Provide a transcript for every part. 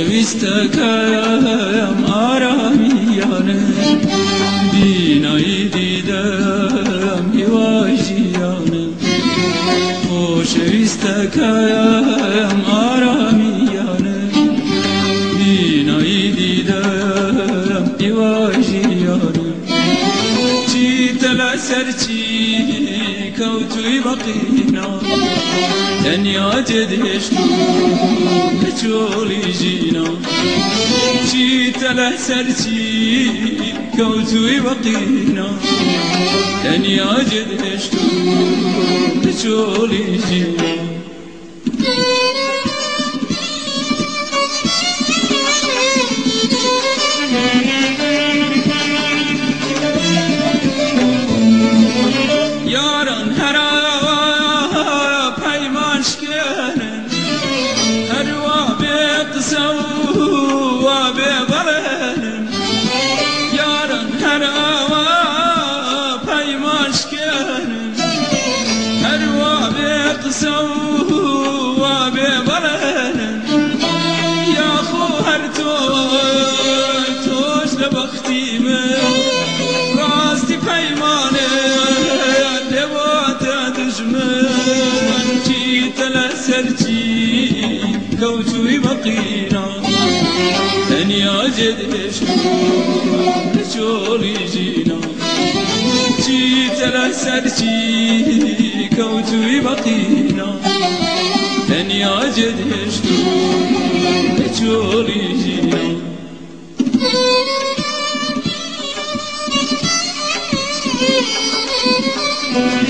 دویست کم آرامیانه دینایی دیدم هیواجیانه خوشویست کم آرامیانه دینایی دیدم هیواجیانه چی تلا سر كوت بقينا لن يجد يشكو بتول يجينا شيت له بقينا لن يجد يشكو بتول سرچی کوچوی بقینا تنیا جدش چوری جینا چی تلا سرچی کوچوی بقینا تنیا جدش چوری جینا Thank you.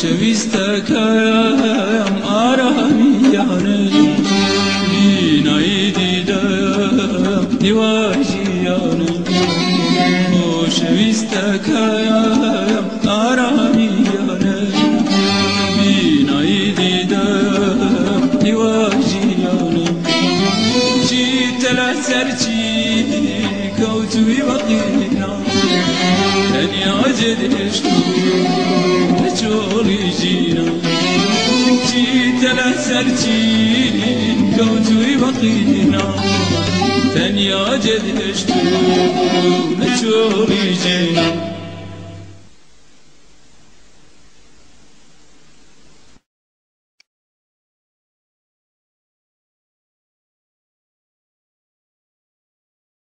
Şevistekaym aran yarı Binaydi dem divaji yarı Şevistekaym سلا سرچی کوتوی وقینا تنیا جدش تو نچولی جینا چی تلا سرچی کوتوی وقینا تنیا جدش تو نچولی جینا